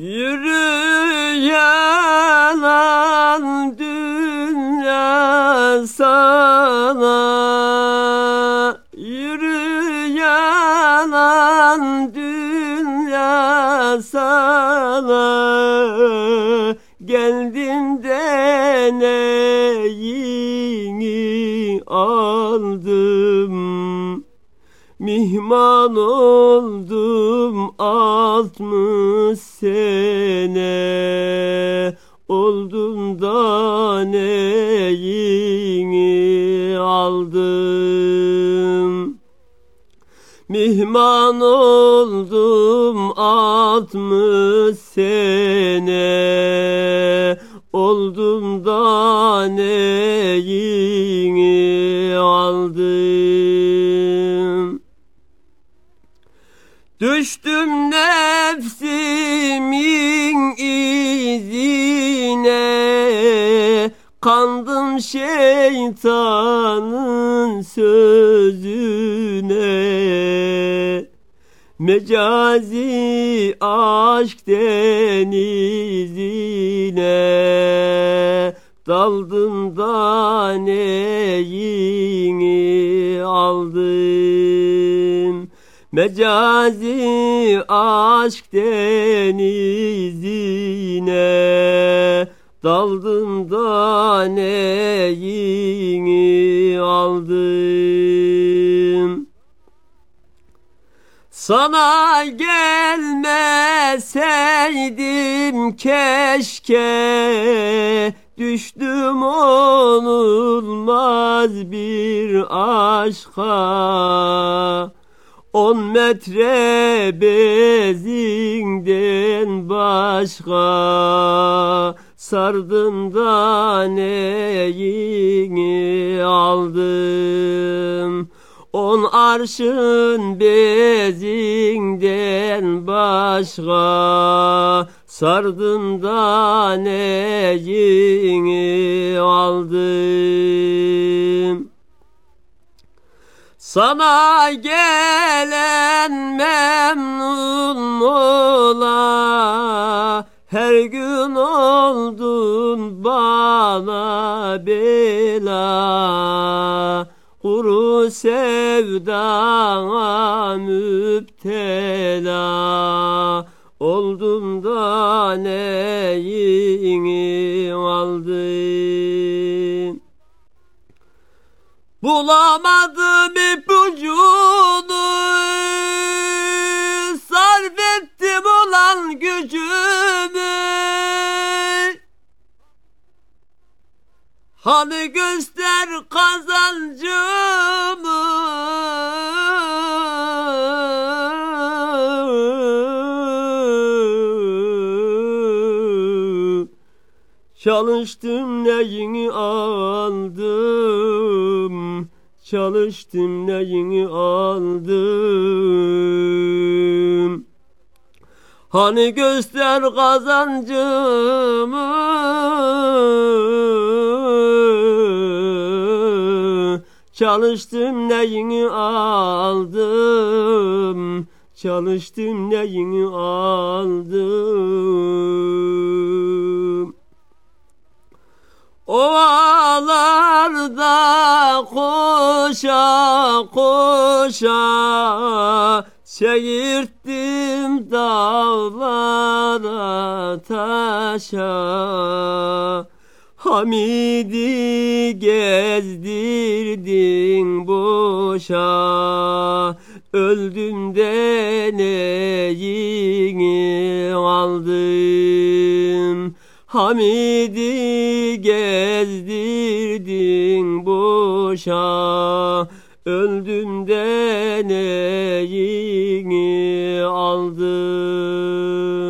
Yürü yalan dünya sana. Yürü yalan dünya sana. Geldim de aldım. Mihman oldum altmış sene Oldum da neyini aldım Mihman oldum altmış sene Oldum da neyini aldım Düştüm nefsimin Kandım şeytanın sözüne. Mecazi aşk denizine. Daldım da neyini aldım? Mecazi aşk denizine Daldım da neyini aldım Sana gelmeseydim keşke Düştüm onulmaz bir aşka. On metre bezinden başka Sardım da neyini aldım? On arşın bezinden başka Sardım da neyini aldım? Sana gelen memnun ola Her gün oldun bana bela. Kuru sevdana müptela. Oldum da neyini aldım Bulamadım ipucunu. Sarf ettim olan gücümü Hani göster kazancımı. Çalıştım neyini aldım? Çalıştım neyini aldım? Hani göster kazancımı Çalıştım neyini aldım? Çalıştım neyini aldım? Ovalarda koşa koşa Seyirttim dağlara taşa Hamidi gezdirdin boşa. Öldüm de neyini aldım Hamidi gezdirdin boşa. Öldüm de neyini aldım